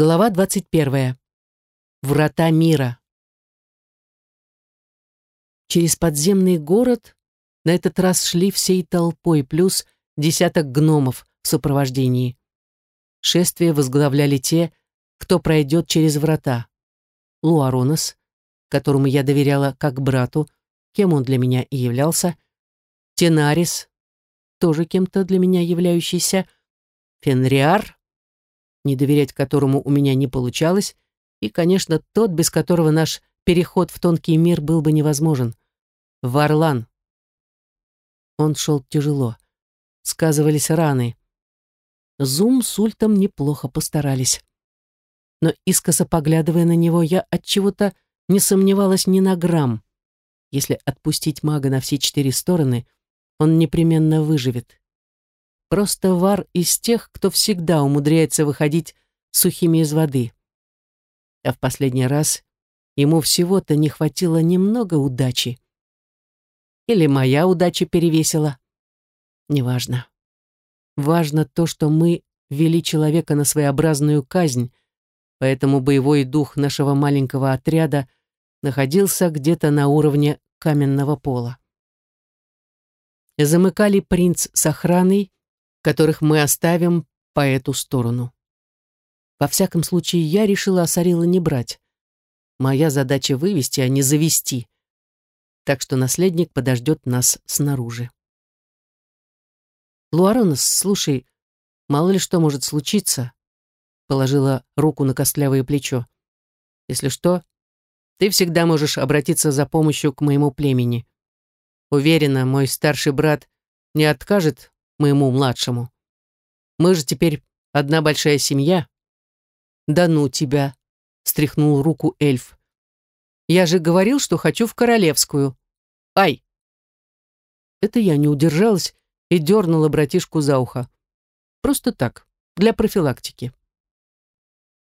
Глава 21. Врата мира. Через подземный город на этот раз шли всей толпой, плюс десяток гномов в сопровождении. Шествие возглавляли те, кто пройдет через врата. Луаронос, которому я доверяла как брату, кем он для меня и являлся, Тенарис, тоже кем-то для меня являющийся, Фенриар, не доверять которому у меня не получалось, и, конечно, тот, без которого наш переход в тонкий мир был бы невозможен. Варлан. Он шел тяжело. Сказывались раны. Зум с Ультом неплохо постарались. Но искоса поглядывая на него, я от чего-то не сомневалась ни на грамм. Если отпустить мага на все четыре стороны, он непременно выживет. Просто вар из тех, кто всегда умудряется выходить сухими из воды. А в последний раз ему всего-то не хватило немного удачи. Или моя удача перевесила. Неважно. Важно то, что мы вели человека на своеобразную казнь, поэтому боевой дух нашего маленького отряда находился где-то на уровне каменного пола. Замыкали принц с охраной, которых мы оставим по эту сторону. Во всяком случае, я решила Асарила не брать. Моя задача вывести, а не завести. Так что наследник подождет нас снаружи. Луаронос, слушай, мало ли что может случиться, положила руку на костлявое плечо. Если что, ты всегда можешь обратиться за помощью к моему племени. Уверена, мой старший брат не откажет моему младшему. Мы же теперь одна большая семья. Да ну тебя, стряхнул руку эльф. Я же говорил, что хочу в королевскую. Ай! Это я не удержалась и дернула братишку за ухо. Просто так, для профилактики.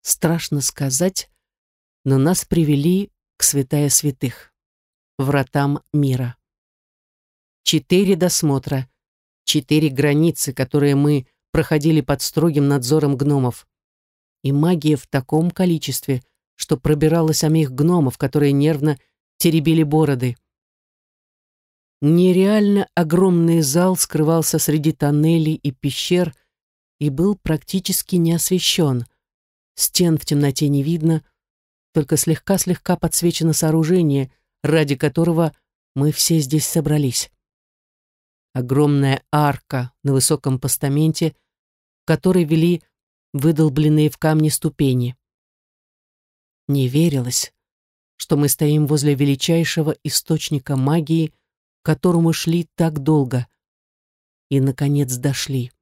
Страшно сказать, но нас привели к святая святых, вратам мира. Четыре досмотра, четыре границы, которые мы проходили под строгим надзором гномов. И магия в таком количестве, что пробирала самих гномов, которые нервно теребили бороды. Нереально огромный зал скрывался среди тоннелей и пещер и был практически не освещен. Стен в темноте не видно, только слегка-слегка подсвечено сооружение, ради которого мы все здесь собрались огромная арка на высоком постаменте, в которой вели выдолбленные в камне ступени. Не верилось, что мы стоим возле величайшего источника магии, к которому шли так долго, и, наконец, дошли.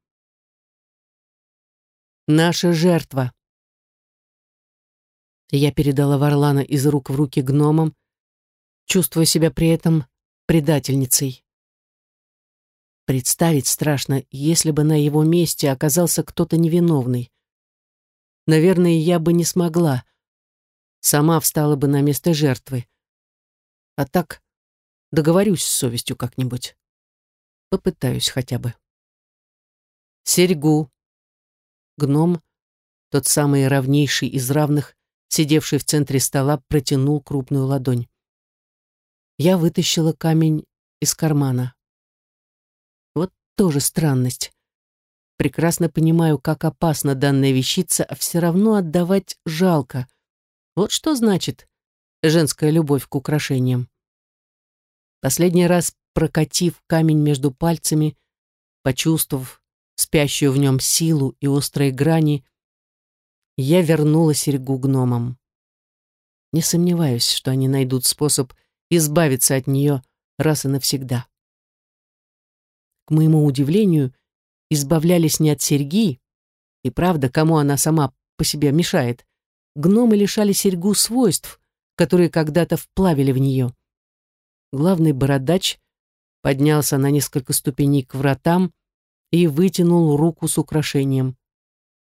Наша жертва. Я передала Варлана из рук в руки гномам, чувствуя себя при этом предательницей. Представить страшно, если бы на его месте оказался кто-то невиновный. Наверное, я бы не смогла. Сама встала бы на место жертвы. А так договорюсь с совестью как-нибудь. Попытаюсь хотя бы. Серьгу. Гном, тот самый равнейший из равных, сидевший в центре стола, протянул крупную ладонь. Я вытащила камень из кармана тоже странность. Прекрасно понимаю, как опасна данная вещица, а все равно отдавать жалко. Вот что значит женская любовь к украшениям. Последний раз прокатив камень между пальцами, почувствовав спящую в нем силу и острые грани, я вернула серьгу гномам. Не сомневаюсь, что они найдут способ избавиться от нее раз и навсегда к моему удивлению, избавлялись не от серьги, и правда, кому она сама по себе мешает, гномы лишали серьгу свойств, которые когда-то вплавили в нее. Главный бородач поднялся на несколько ступеней к вратам и вытянул руку с украшением.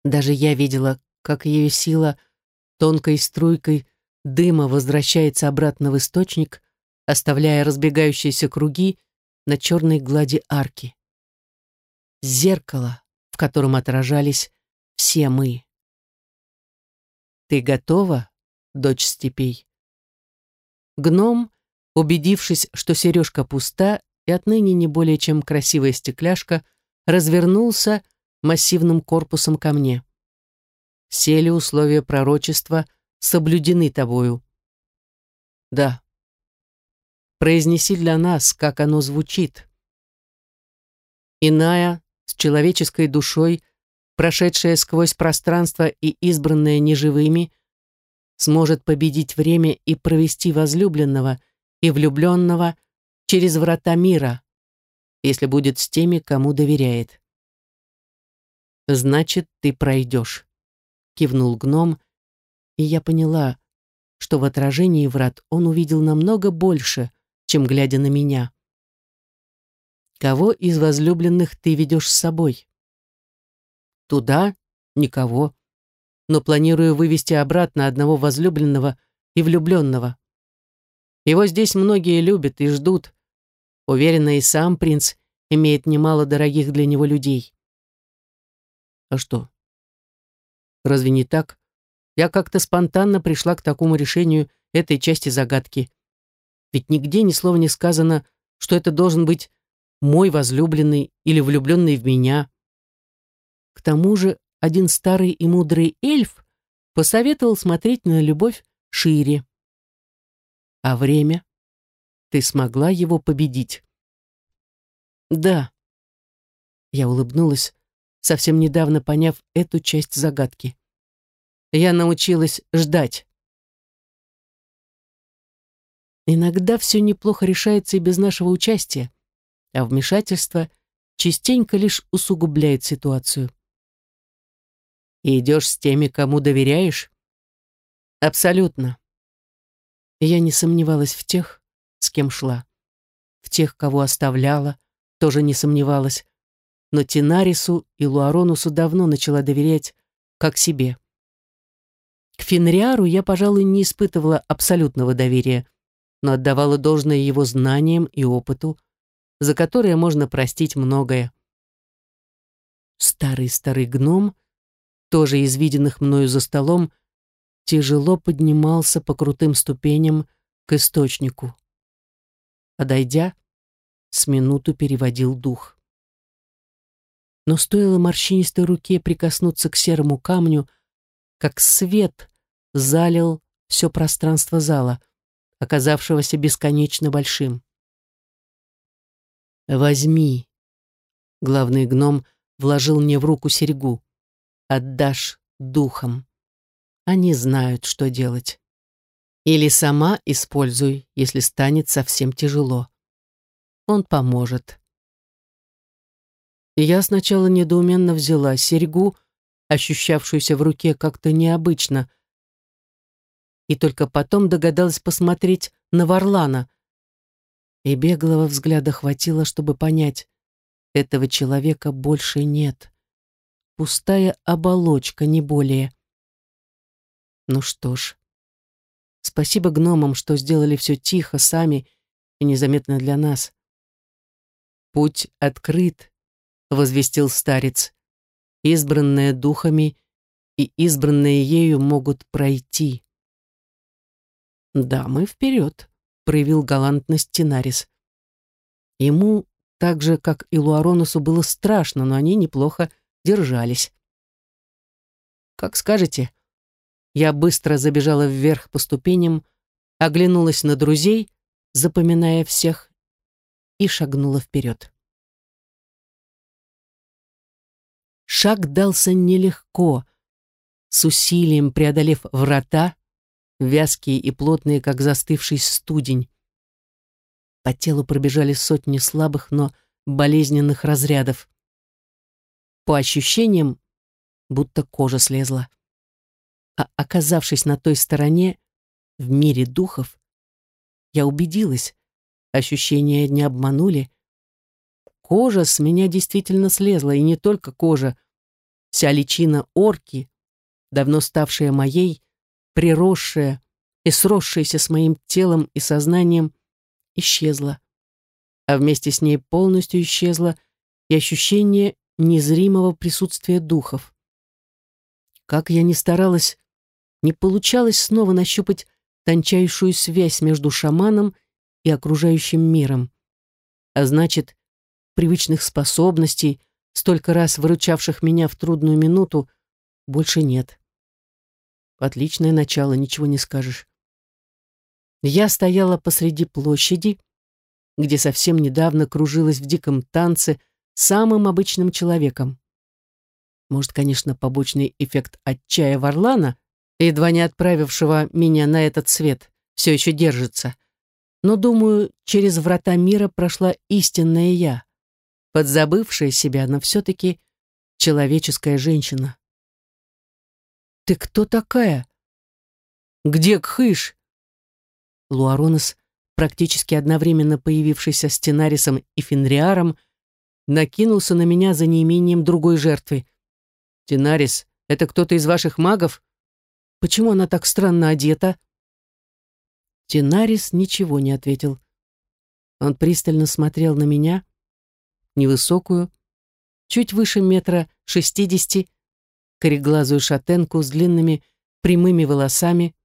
Даже я видела, как ее сила тонкой струйкой дыма возвращается обратно в источник, оставляя разбегающиеся круги на черной глади арки. Зеркало, в котором отражались все мы. Ты готова, дочь степей? Гном, убедившись, что сережка пуста и отныне не более чем красивая стекляшка, развернулся массивным корпусом ко мне. Сели условия пророчества соблюдены тобою. Да. Произнеси для нас, как оно звучит. Иная, с человеческой душой, прошедшая сквозь пространство и избранная неживыми, сможет победить время и провести возлюбленного и влюбленного через врата мира, если будет с теми, кому доверяет. «Значит, ты пройдешь», — кивнул гном, и я поняла, что в отражении врат он увидел намного больше, чем глядя на меня. «Кого из возлюбленных ты ведешь с собой?» Туда никого. Но планирую вывести обратно одного возлюбленного и влюбленного. Его здесь многие любят и ждут. Уверена, и сам принц имеет немало дорогих для него людей. А что? Разве не так? Я как-то спонтанно пришла к такому решению этой части загадки. Ведь нигде ни слова не сказано, что это должен быть мой возлюбленный или влюбленный в меня. К тому же один старый и мудрый эльф посоветовал смотреть на любовь шире. А время? Ты смогла его победить? Да. Я улыбнулась, совсем недавно поняв эту часть загадки. Я научилась ждать. Иногда все неплохо решается и без нашего участия, а вмешательство частенько лишь усугубляет ситуацию и идешь с теми, кому доверяешь? Абсолютно. Я не сомневалась в тех, с кем шла. В тех, кого оставляла, тоже не сомневалась. Но Тинарису и Луаронусу давно начала доверять, как себе. К Фенриару я, пожалуй, не испытывала абсолютного доверия, но отдавала должное его знаниям и опыту, за которое можно простить многое. Старый-старый гном — тоже из виденных мною за столом, тяжело поднимался по крутым ступеням к источнику. Подойдя, с минуту переводил дух. Но стоило морщинистой руке прикоснуться к серому камню, как свет залил все пространство зала, оказавшегося бесконечно большим. «Возьми!» Главный гном вложил мне в руку серьгу отдашь духам. Они знают, что делать. Или сама используй, если станет совсем тяжело. Он поможет. я сначала недоуменно взяла серьгу, ощущавшуюся в руке как-то необычно, и только потом догадалась посмотреть на Варлана. И беглого взгляда хватило, чтобы понять, этого человека больше нет пустая оболочка, не более. Ну что ж, спасибо гномам, что сделали все тихо, сами и незаметно для нас. «Путь открыт», — возвестил старец, «избранные духами и избранные ею могут пройти». «Да, мы вперед», — проявил галантность Тинарис. Ему, так же, как и Луаронусу, было страшно, но они неплохо держались. «Как скажете». Я быстро забежала вверх по ступеням, оглянулась на друзей, запоминая всех, и шагнула вперед. Шаг дался нелегко, с усилием преодолев врата, вязкие и плотные, как застывший студень. По телу пробежали сотни слабых, но болезненных разрядов. По ощущениям, будто кожа слезла. А оказавшись на той стороне, в мире духов, я убедилась, ощущения не обманули. Кожа с меня действительно слезла, и не только кожа. Вся личина орки, давно ставшая моей, приросшая и сросшаяся с моим телом и сознанием, исчезла. А вместе с ней полностью исчезло и ощущение незримого присутствия духов. Как я ни старалась, не получалось снова нащупать тончайшую связь между шаманом и окружающим миром. А значит, привычных способностей, столько раз выручавших меня в трудную минуту, больше нет. Отличное начало, ничего не скажешь. Я стояла посреди площади, где совсем недавно кружилась в диком танце самым обычным человеком. Может, конечно, побочный эффект отчая Варлана, едва не отправившего меня на этот свет, все еще держится. Но, думаю, через врата мира прошла истинная я, подзабывшая себя, но все-таки человеческая женщина. «Ты кто такая?» «Где Кхыш?» Луаронос, практически одновременно появившийся с Тенарисом и Фенриаром, накинулся на меня за неимением другой жертвы. «Тенарис, это кто-то из ваших магов? Почему она так странно одета?» Тенарис ничего не ответил. Он пристально смотрел на меня, невысокую, чуть выше метра шестидесяти, кореглазую шатенку с длинными прямыми волосами,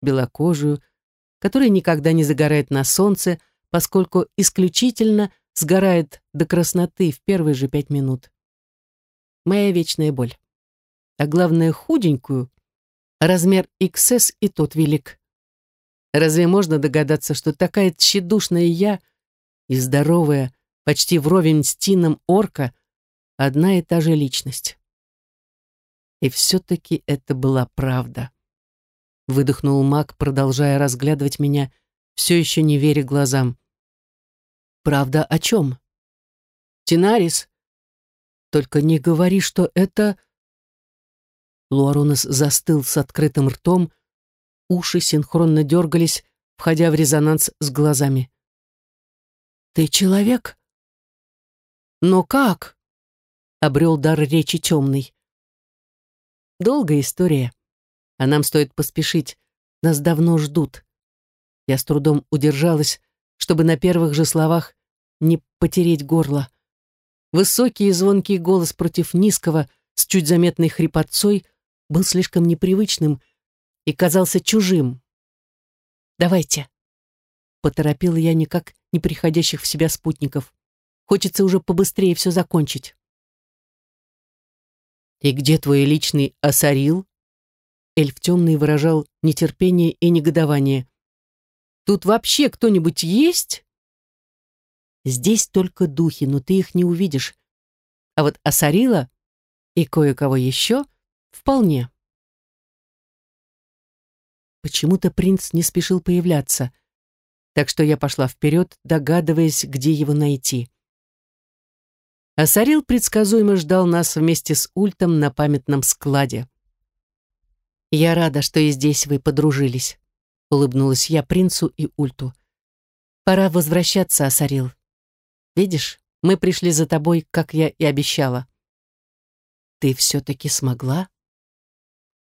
белокожую, которая никогда не загорает на солнце, поскольку исключительно сгорает до красноты в первые же пять минут. Моя вечная боль. А главное, худенькую, размер XS и тот велик. Разве можно догадаться, что такая тщедушная я и здоровая, почти вровень с Тином орка, одна и та же личность? И все-таки это была правда выдохнул маг, продолжая разглядывать меня, все еще не веря глазам. «Правда о чем?» «Тинарис, только не говори, что это...» Луарунас застыл с открытым ртом, уши синхронно дергались, входя в резонанс с глазами. «Ты человек?» «Но как?» — обрел дар речи темный. «Долгая история а нам стоит поспешить. Нас давно ждут. Я с трудом удержалась, чтобы на первых же словах не потереть горло. Высокий и звонкий голос против низкого, с чуть заметной хрипотцой, был слишком непривычным и казался чужим. «Давайте», — поторопила я никак не приходящих в себя спутников. «Хочется уже побыстрее все закончить». «И где твой личный осарил?» Эльф темный выражал нетерпение и негодование. «Тут вообще кто-нибудь есть?» «Здесь только духи, но ты их не увидишь. А вот Асарила и кое-кого еще вполне». Почему-то принц не спешил появляться, так что я пошла вперед, догадываясь, где его найти. Асарил предсказуемо ждал нас вместе с Ультом на памятном складе. «Я рада, что и здесь вы подружились», — улыбнулась я принцу и Ульту. «Пора возвращаться, Асарил. Видишь, мы пришли за тобой, как я и обещала». «Ты все-таки смогла?»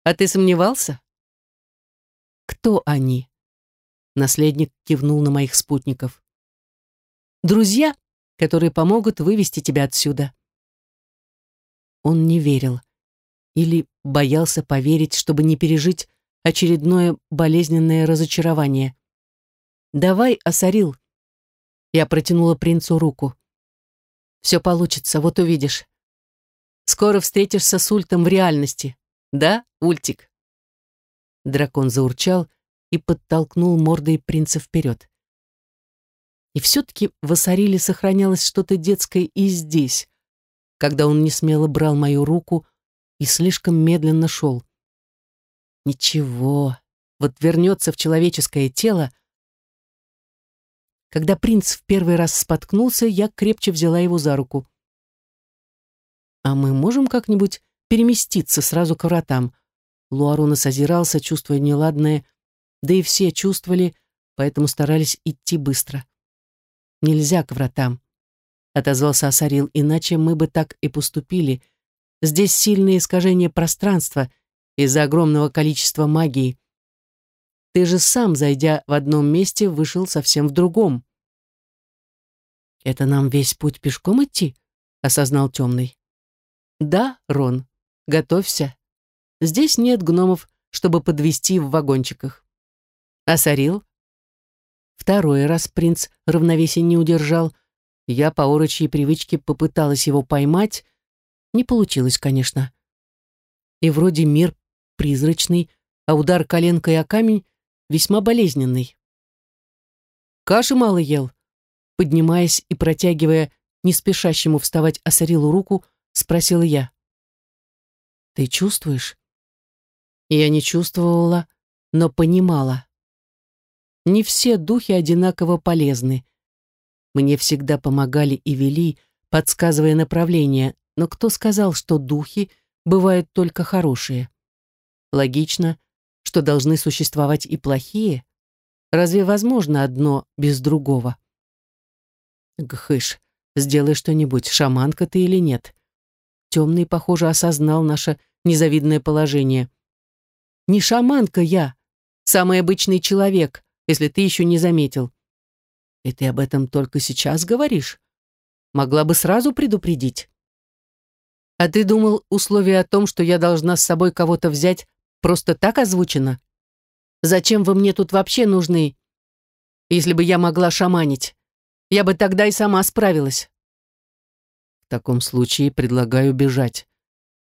«А ты сомневался?» «Кто они?» Наследник кивнул на моих спутников. «Друзья, которые помогут вывести тебя отсюда». Он не верил или боялся поверить, чтобы не пережить очередное болезненное разочарование. «Давай, Асарил!» Я протянула принцу руку. «Все получится, вот увидишь. Скоро встретишься с Ультом в реальности. Да, Ультик?» Дракон заурчал и подтолкнул мордой принца вперед. И все-таки в Асариле сохранялось что-то детское и здесь, когда он несмело брал мою руку, и слишком медленно шел. Ничего, вот вернется в человеческое тело. Когда принц в первый раз споткнулся, я крепче взяла его за руку. «А мы можем как-нибудь переместиться сразу к вратам?» Луарунас озирался, чувствуя неладное, да и все чувствовали, поэтому старались идти быстро. «Нельзя к вратам», — отозвался Асарил, «иначе мы бы так и поступили», — Здесь сильное искажение пространства из-за огромного количества магии. Ты же сам, зайдя в одном месте, вышел совсем в другом. «Это нам весь путь пешком идти?» — осознал темный. «Да, Рон, готовься. Здесь нет гномов чтобы подвести в вагончиках. А Сарил? Второй раз принц равновесие не удержал. Я по орочьей привычке попыталась его поймать. Не получилось, конечно. И вроде мир призрачный, а удар коленкой о камень весьма болезненный. Каши мало ел. Поднимаясь и протягивая не спешащему вставать Асарилу руку, спросила я. «Ты чувствуешь?» Я не чувствовала, но понимала. Не все духи одинаково полезны. Мне всегда помогали и вели, подсказывая направление, но кто сказал, что духи бывают только хорошие? Логично, что должны существовать и плохие. Разве возможно одно без другого? Гхыш, сделай что-нибудь, шаманка ты или нет. Темный, похоже, осознал наше незавидное положение. Не шаманка я, самый обычный человек, если ты еще не заметил. И ты об этом только сейчас говоришь? Могла бы сразу предупредить. А ты думал, условие о том, что я должна с собой кого-то взять, просто так озвучено? Зачем вы мне тут вообще нужны? Если бы я могла шаманить, я бы тогда и сама справилась. В таком случае предлагаю бежать.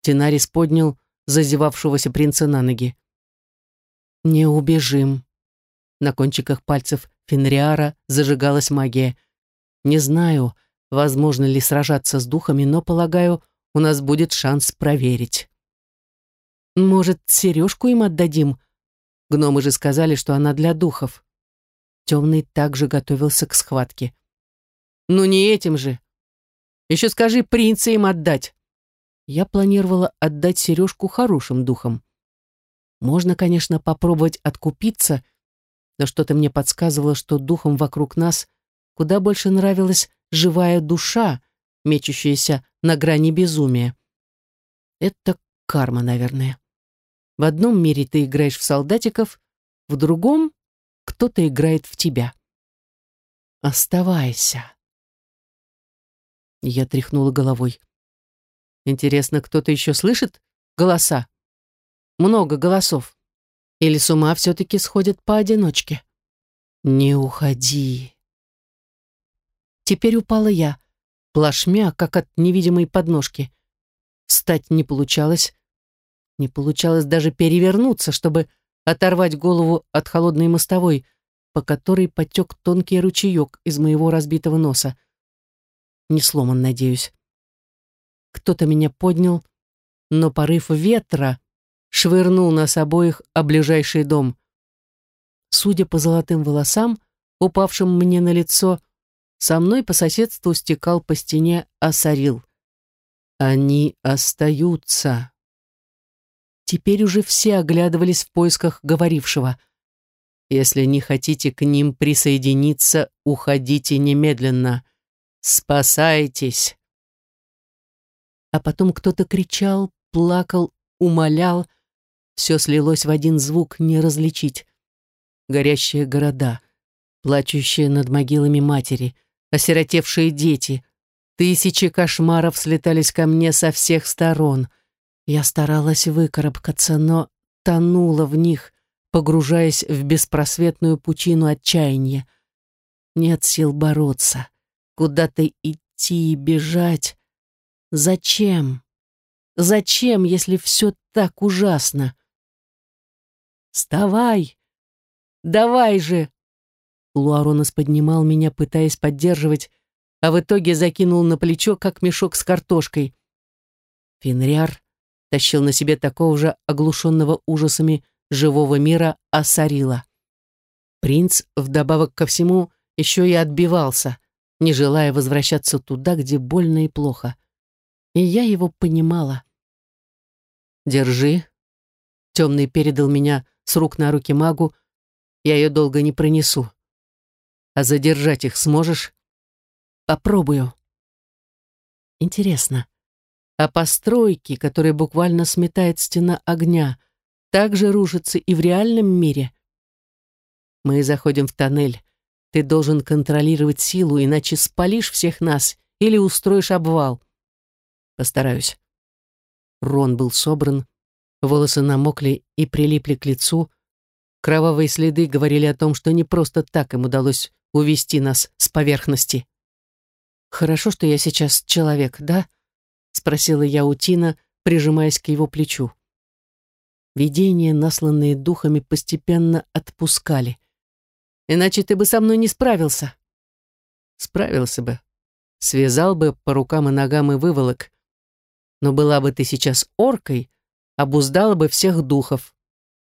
Тенарис поднял зазевавшегося принца на ноги. Не убежим. На кончиках пальцев Фенриара зажигалась магия. Не знаю, возможно ли сражаться с духами, но, полагаю, у нас будет шанс проверить. Может, сережку им отдадим? Гномы же сказали, что она для духов. Темный также готовился к схватке. Ну не этим же. Еще скажи принца им отдать. Я планировала отдать сережку хорошим духам. Можно, конечно, попробовать откупиться, но что-то мне подсказывало, что духом вокруг нас куда больше нравилась живая душа, мечущаяся на грани безумия. Это карма, наверное. В одном мире ты играешь в солдатиков, в другом кто-то играет в тебя. Оставайся. Я тряхнула головой. Интересно, кто-то еще слышит голоса? Много голосов. Или с ума все-таки сходят поодиночке? Не уходи. Теперь упала я, плашмя, как от невидимой подножки. Встать не получалось. Не получалось даже перевернуться, чтобы оторвать голову от холодной мостовой, по которой потек тонкий ручеек из моего разбитого носа. Не сломан, надеюсь. Кто-то меня поднял, но порыв ветра швырнул нас обоих о ближайший дом. Судя по золотым волосам, упавшим мне на лицо, со мной по соседству стекал по стене осорил. Они остаются. Теперь уже все оглядывались в поисках говорившего. Если не хотите к ним присоединиться, уходите немедленно. Спасайтесь. А потом кто-то кричал, плакал, умолял, все слилось в один звук, не различить. Горящие города, плачущие над могилами матери, осиротевшие дети. Тысячи кошмаров слетались ко мне со всех сторон. Я старалась выкарабкаться, но тонула в них, погружаясь в беспросветную пучину отчаяния. Нет сил бороться, куда-то идти и бежать. Зачем? Зачем, если все так ужасно? «Вставай! Давай же!» Луаронос поднимал меня, пытаясь поддерживать, а в итоге закинул на плечо, как мешок с картошкой. Фенриар тащил на себе такого же оглушенного ужасами живого мира Асарила. Принц, вдобавок ко всему, еще и отбивался, не желая возвращаться туда, где больно и плохо. И я его понимала. «Держи». Темный передал меня с рук на руки магу, я ее долго не пронесу. А задержать их сможешь? Попробую. Интересно, а постройки, которые буквально сметает стена огня, также рушатся и в реальном мире? Мы заходим в тоннель. Ты должен контролировать силу, иначе спалишь всех нас или устроишь обвал. Постараюсь. Рон был собран, Волосы намокли и прилипли к лицу. Кровавые следы говорили о том, что не просто так им удалось увести нас с поверхности. «Хорошо, что я сейчас человек, да?» — спросила я у Тина, прижимаясь к его плечу. Видения, насланные духами, постепенно отпускали. «Иначе ты бы со мной не справился». «Справился бы. Связал бы по рукам и ногам и выволок. Но была бы ты сейчас оркой, обуздала бы всех духов.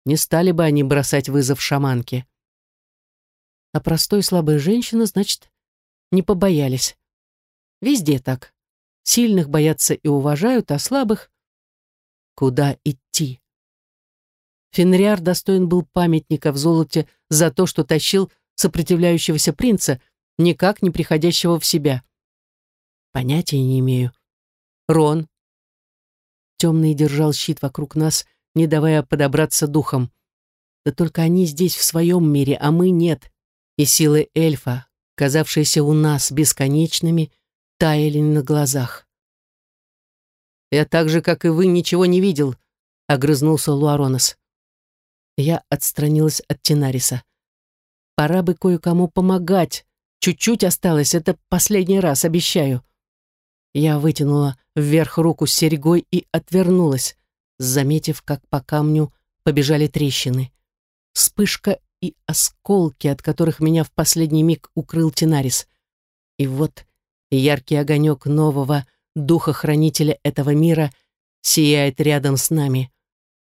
Не стали бы они бросать вызов шаманке. А простой слабая женщина, значит, не побоялись. Везде так. Сильных боятся и уважают, а слабых... Куда идти? Фенриар достоин был памятника в золоте за то, что тащил сопротивляющегося принца, никак не приходящего в себя. Понятия не имею. Рон. Темный держал щит вокруг нас, не давая подобраться духом. Да только они здесь в своем мире, а мы нет. И силы эльфа, казавшиеся у нас бесконечными, таяли на глазах. «Я так же, как и вы, ничего не видел», — огрызнулся Луаронос. Я отстранилась от Тенариса. «Пора бы кое-кому помогать. Чуть-чуть осталось, это последний раз, обещаю». Я вытянула вверх руку с серьгой и отвернулась, заметив, как по камню побежали трещины. Вспышка и осколки, от которых меня в последний миг укрыл Тинарис. И вот яркий огонек нового духа-хранителя этого мира сияет рядом с нами,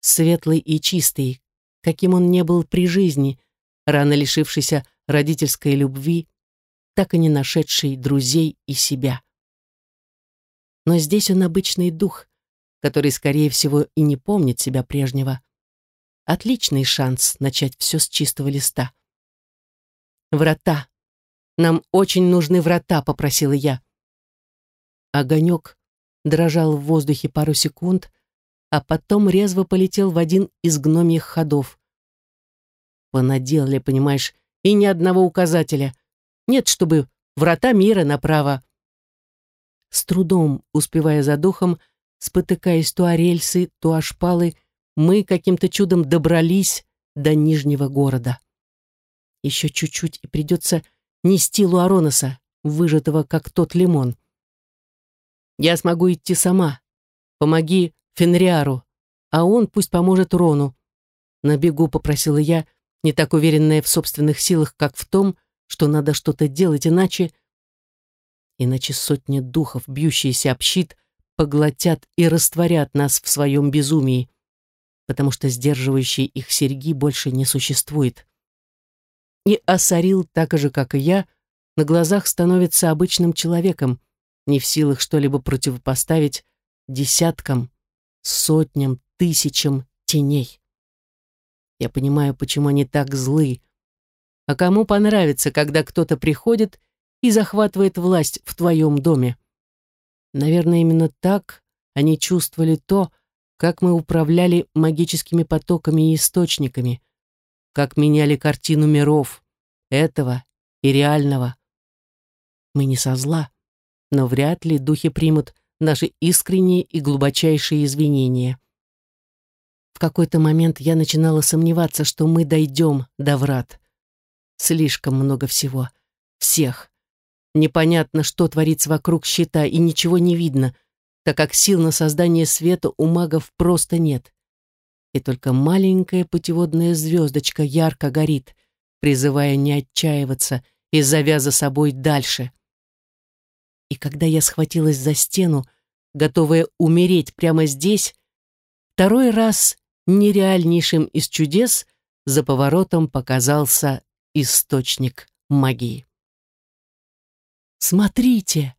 светлый и чистый, каким он не был при жизни, рано лишившийся родительской любви, так и не нашедший друзей и себя. Но здесь он обычный дух, который, скорее всего, и не помнит себя прежнего. Отличный шанс начать все с чистого листа. «Врата. Нам очень нужны врата», — попросила я. Огонек дрожал в воздухе пару секунд, а потом резво полетел в один из гномьих ходов. Понаделали, понимаешь, и ни одного указателя. Нет, чтобы врата мира направо, с трудом успевая за духом, спотыкаясь то о рельсы, то о шпалы, мы каким-то чудом добрались до Нижнего города. Еще чуть-чуть и придется нести Луароноса, выжатого как тот лимон. Я смогу идти сама. Помоги Фенриару, а он пусть поможет Рону. На бегу попросила я, не так уверенная в собственных силах, как в том, что надо что-то делать, иначе иначе сотни духов, бьющиеся об щит, поглотят и растворят нас в своем безумии, потому что сдерживающей их серьги больше не существует. И Асарил, так же, как и я, на глазах становится обычным человеком, не в силах что-либо противопоставить десяткам, сотням, тысячам теней. Я понимаю, почему они так злы. А кому понравится, когда кто-то приходит и захватывает власть в твоем доме. Наверное, именно так они чувствовали то, как мы управляли магическими потоками и источниками, как меняли картину миров, этого и реального. Мы не со зла, но вряд ли духи примут наши искренние и глубочайшие извинения. В какой-то момент я начинала сомневаться, что мы дойдем до врат. Слишком много всего. Всех. Непонятно, что творится вокруг щита, и ничего не видно, так как сил на создание света у магов просто нет. И только маленькая путеводная звездочка ярко горит, призывая не отчаиваться и зовя за собой дальше. И когда я схватилась за стену, готовая умереть прямо здесь, второй раз нереальнейшим из чудес за поворотом показался источник магии. Смотрите!»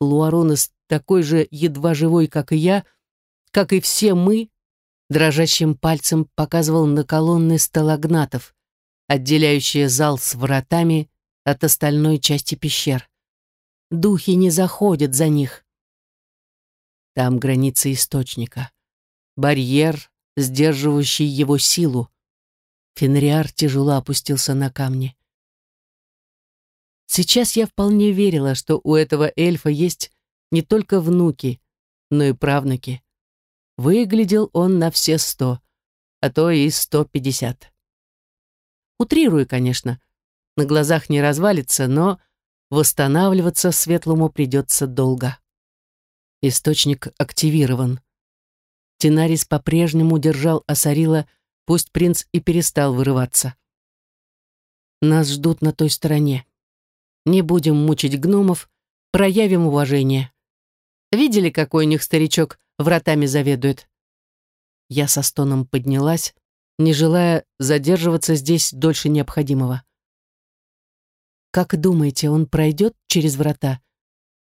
Луаронес такой же едва живой, как и я, как и все мы, дрожащим пальцем показывал на колонны сталагнатов, отделяющие зал с вратами от остальной части пещер. Духи не заходят за них. Там граница источника. Барьер, сдерживающий его силу. Фенриар тяжело опустился на камни. Сейчас я вполне верила, что у этого эльфа есть не только внуки, но и правнуки. выглядел он на все сто, а то и сто пятьдесят. Утрирую, конечно, на глазах не развалится, но восстанавливаться светлому придется долго. Источник активирован. Тинарис по-прежнему держал Асарила, пусть принц и перестал вырываться. Нас ждут на той стороне. Не будем мучить гномов, проявим уважение. Видели, какой у них старичок вратами заведует? Я со стоном поднялась, не желая задерживаться здесь дольше необходимого. «Как думаете, он пройдет через врата?»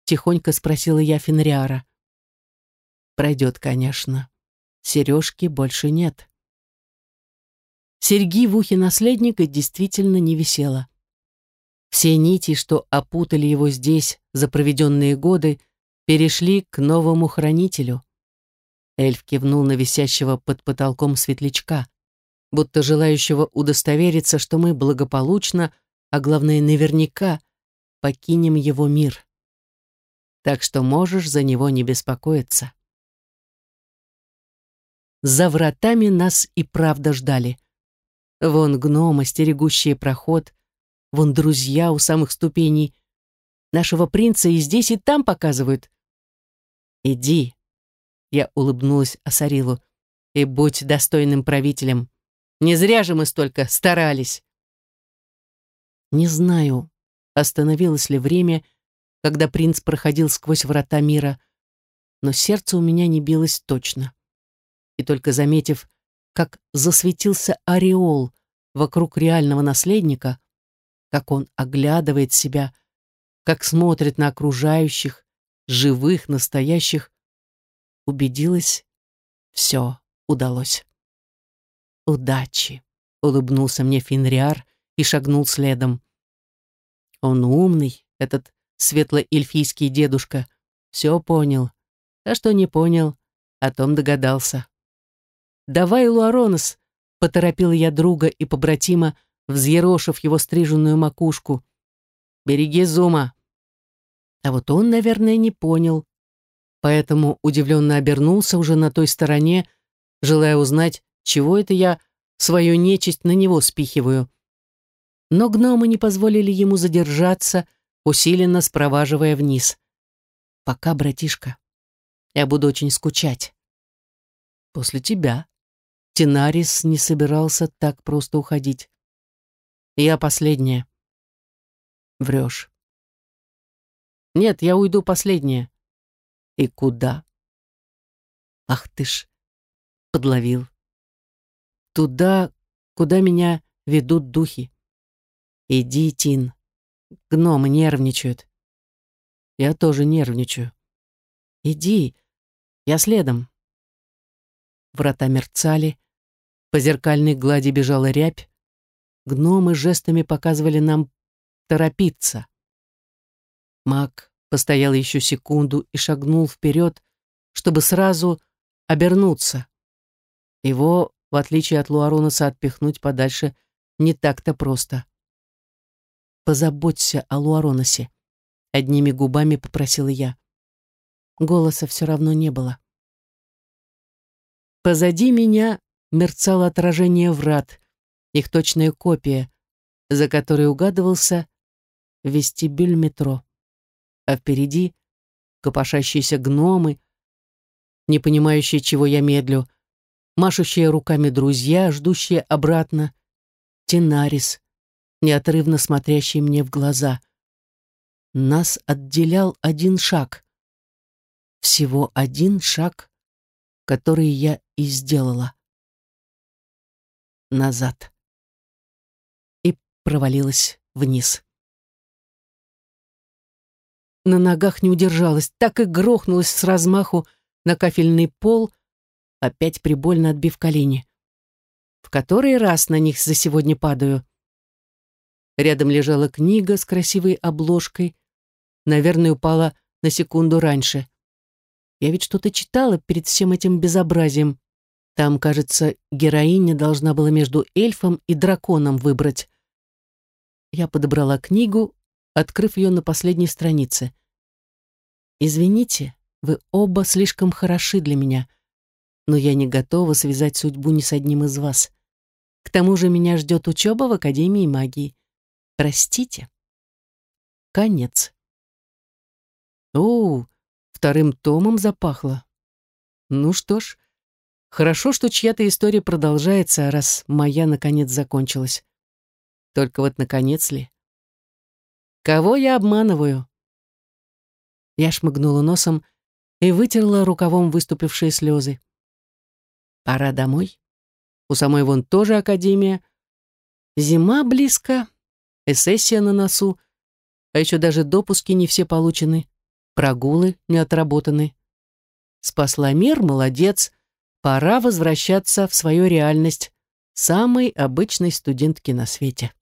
Тихонько спросила я Фенриара. «Пройдет, конечно. Сережки больше нет». Серьги в ухе наследника действительно не висело. Все нити, что опутали его здесь за проведенные годы, перешли к новому хранителю. Эльф кивнул на висящего под потолком светлячка, будто желающего удостовериться, что мы благополучно, а главное наверняка, покинем его мир. Так что можешь за него не беспокоиться. За вратами нас и правда ждали. Вон гномы, стерегущие проход, вон друзья у самых ступеней. Нашего принца и здесь, и там показывают. «Иди», — я улыбнулась Асарилу, — «и будь достойным правителем. Не зря же мы столько старались». Не знаю, остановилось ли время, когда принц проходил сквозь врата мира, но сердце у меня не билось точно. И только заметив, как засветился ореол вокруг реального наследника, как он оглядывает себя, как смотрит на окружающих, живых, настоящих, убедилась, все удалось. «Удачи!» — улыбнулся мне Финриар и шагнул следом. Он умный, этот светло-эльфийский дедушка, все понял, а что не понял, о том догадался. «Давай, Луаронос!» — поторопила я друга и побратима, взъерошив его стриженную макушку. «Береги Зума!» А вот он, наверное, не понял, поэтому удивленно обернулся уже на той стороне, желая узнать, чего это я свою нечисть на него спихиваю. Но гномы не позволили ему задержаться, усиленно спроваживая вниз. «Пока, братишка, я буду очень скучать». «После тебя», Тинарис не собирался так просто уходить. Я последняя. Врешь. Нет, я уйду последняя. И куда? Ах ты ж, подловил. Туда, куда меня ведут духи. Иди, Тин. Гномы нервничают. Я тоже нервничаю. Иди, я следом. Врата мерцали, по зеркальной глади бежала рябь. Гномы жестами показывали нам торопиться. Маг постоял еще секунду и шагнул вперед, чтобы сразу обернуться. Его, в отличие от Луароноса, отпихнуть подальше не так-то просто. «Позаботься о Луароносе», — одними губами попросила я. Голоса все равно не было. Позади меня мерцало отражение врат, их точная копия, за которой угадывался вестибюль метро. А впереди копошащиеся гномы, не понимающие, чего я медлю, машущие руками друзья, ждущие обратно, Тенарис, неотрывно смотрящий мне в глаза. Нас отделял один шаг. Всего один шаг, который я и сделала назад. Провалилась вниз. На ногах не удержалась, так и грохнулась с размаху на кафельный пол, опять прибольно отбив колени. В который раз на них за сегодня падаю. Рядом лежала книга с красивой обложкой. Наверное, упала на секунду раньше. Я ведь что-то читала перед всем этим безобразием. Там, кажется, героиня должна была между эльфом и драконом выбрать. Я подобрала книгу, открыв ее на последней странице. «Извините, вы оба слишком хороши для меня. но я не готова связать судьбу ни с одним из вас. К тому же меня ждет учеба в Академии магии. Простите. Конец. О, вторым томом запахло. Ну что ж, хорошо, что чья-то история продолжается, раз моя наконец закончилась. Только вот наконец ли? Кого я обманываю? Я шмыгнула носом и вытерла рукавом выступившие слезы. Пора домой. У самой вон тоже академия. Зима близко, эссессия на носу, а еще даже допуски не все получены, прогулы не отработаны. Спасла мир, молодец. Пора возвращаться в свою реальность самой обычной студентки на свете.